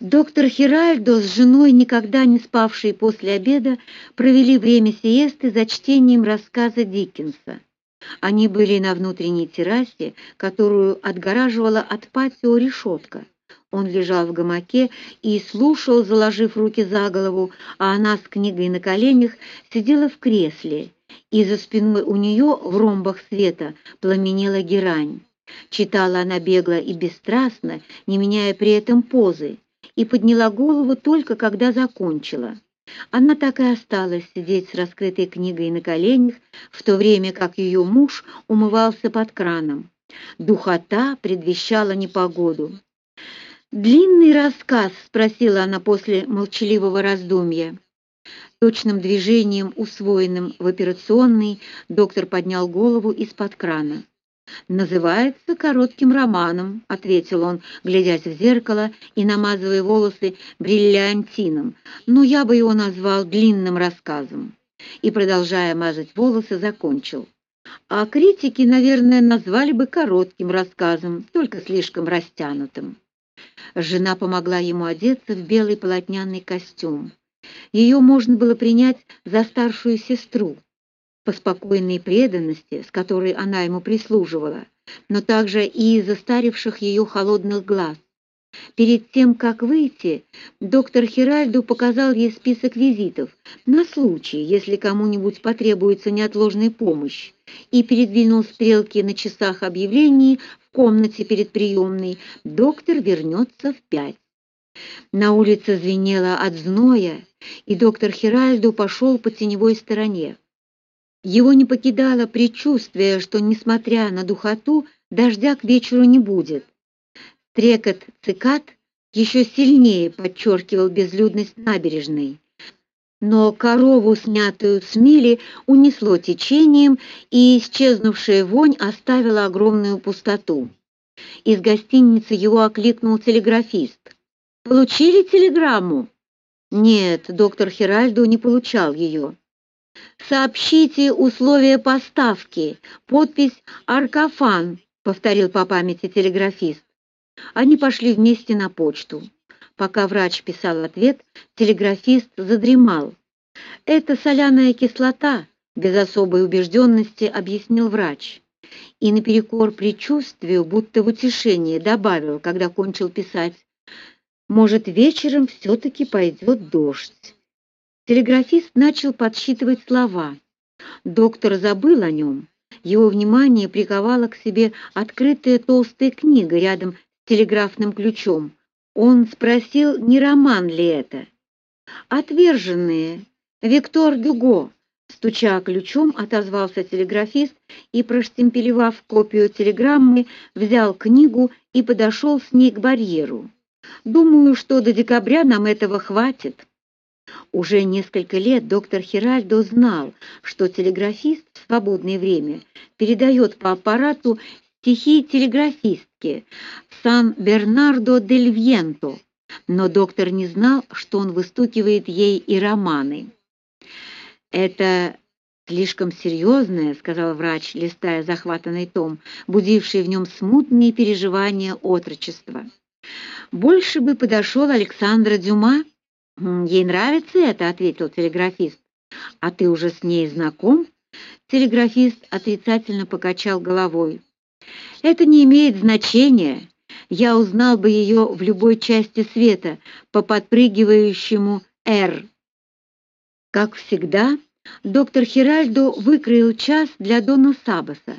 Доктор Хиральдо с женой, никогда не спавшие после обеда, провели время сиесты за чтением рассказа Диккенса. Они были на внутренней террасе, которую отгораживала от патио решетка. Он лежал в гамаке и слушал, заложив руки за голову, а она с книгой на коленях сидела в кресле, и за спиной у нее в ромбах света пламенела герань. Читала она бегло и бесстрастно, не меняя при этом позы и подняла голову только когда закончила. Она так и осталась сидеть с раскрытой книгой на коленях, в то время как ее муж умывался под краном. Духота предвещала непогоду. «Длинный рассказ?» — спросила она после молчаливого раздумья. Точным движением, усвоенным в операционной, доктор поднял голову из-под крана. «Называется коротким романом», — ответил он, глядясь в зеркало и намазывая волосы бриллиантином, «но я бы его назвал длинным рассказом». И, продолжая мазать волосы, закончил. А критики, наверное, назвали бы коротким рассказом, только слишком растянутым. Жена помогла ему одеться в белый полотняный костюм. Ее можно было принять за старшую сестру по спокойной преданности, с которой она ему прислуживала, но также и из застаривших ее холодных глаз. Перед тем, как выйти, доктор Хиральду показал ей список визитов на случай, если кому-нибудь потребуется неотложная помощь, и передвинул стрелки на часах объявлений в комнате перед приемной «Доктор вернется в пять». На улице звенело от зноя, и доктор Хиральду пошел по теневой стороне. Его не покидало предчувствие, что, несмотря на духоту, дождя к вечеру не будет. Трекот цикад еще сильнее подчеркивал безлюдность набережной. Но корову, снятую с мили, унесло течением, и исчезнувшая вонь оставила огромную пустоту. Из гостиницы его окликнул телеграфист. «Получили телеграмму?» Нет, доктор Хиральдо не получал ее. «Сообщите условия поставки. Подпись «Аркафан», — повторил по памяти телеграфист. Они пошли вместе на почту. Пока врач писал ответ, телеграфист задремал. «Это соляная кислота», — без особой убежденности объяснил врач. И наперекор предчувствию, будто в утешение, добавил, когда кончил писать, «Может, вечером все-таки пойдет дождь». Телеграфист начал подсчитывать слова. Доктор забыл о нем. Его внимание приковала к себе открытая толстая книга рядом с телеграфным ключом. Он спросил, не роман ли это. «Отверженные. Виктор Гюго», стуча ключом, отозвался телеграфист и, проштемпелевав копию телеграммы, взял книгу и подошел с ней к барьеру. «Думаю, что до декабря нам этого хватит». Уже несколько лет доктор Хиральдо знал, что телеграфист в свободное время передает по аппарату стихи телеграфистки Сан-Бернардо-дель-Вьенто, но доктор не знал, что он выстукивает ей и романы. «Это слишком серьезное», — сказал врач, листая захватанный том, будивший в нем смутные переживания отрочества. «Больше бы подошел Александра Дюма». «Ей нравится это», — ответил телеграфист. «А ты уже с ней знаком?» Телеграфист отрицательно покачал головой. «Это не имеет значения. Я узнал бы ее в любой части света по подпрыгивающему «Р». Как всегда, доктор Хиральдо выкроил час для Дона Сабаса.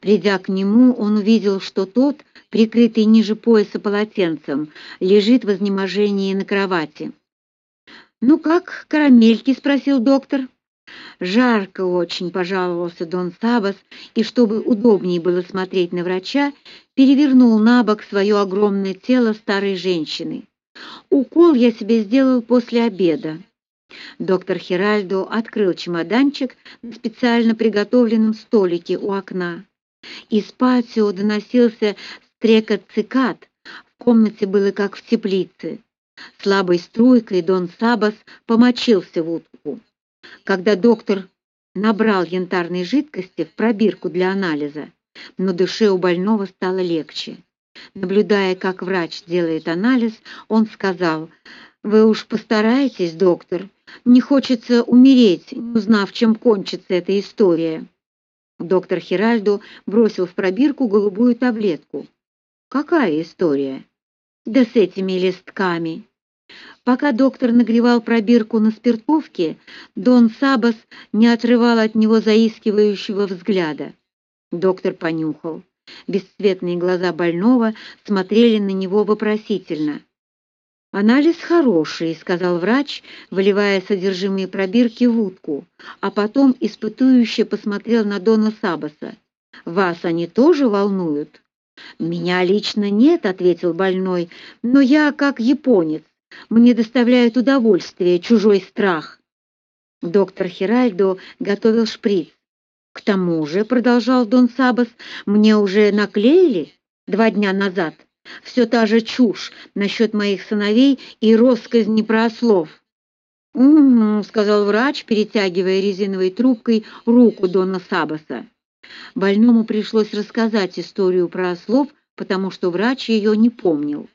Придя к нему, он увидел, что тот, прикрытый ниже пояса полотенцем, лежит в изнеможении на кровати. «Ну как, карамельки?» — спросил доктор. «Жарко очень», — пожаловался Дон Сабас, и, чтобы удобнее было смотреть на врача, перевернул на бок свое огромное тело старой женщины. «Укол я себе сделал после обеда». Доктор Хиральдо открыл чемоданчик на специально приготовленном столике у окна. Из патио доносился стрекот цикад, в комнате было как в теплице. Слабой струйкой Дон Сабас помочился в утку. Когда доктор набрал янтарной жидкости в пробирку для анализа, на душе у больного стало легче. Наблюдая, как врач делает анализ, он сказал, «Вы уж постарайтесь, доктор. Не хочется умереть, не узнав, чем кончится эта история». Доктор Хиральдо бросил в пробирку голубую таблетку. «Какая история?» «Да с этими листками». Пока доктор нагревал пробирку на спиртовке, Дон Сабас не отрывал от него заискивающего взгляда. Доктор понюхал. Бесцветные глаза больного смотрели на него вопросительно. «Анализ хороший», — сказал врач, выливая содержимое пробирки в утку, а потом испытующе посмотрел на Дона Сабаса. «Вас они тоже волнуют?» «Меня лично нет», — ответил больной, — «но я как японец. Мне доставляет удовольствие чужой страх». Доктор Хиральдо готовил шприц. «К тому же», — продолжал Дон Сабас, — «мне уже наклеили два дня назад. Все та же чушь насчет моих сыновей и россказни про ослов». «Угу», — сказал врач, перетягивая резиновой трубкой руку Дона Сабаса. Больному пришлось рассказать историю про ослов, потому что врач ее не помнил.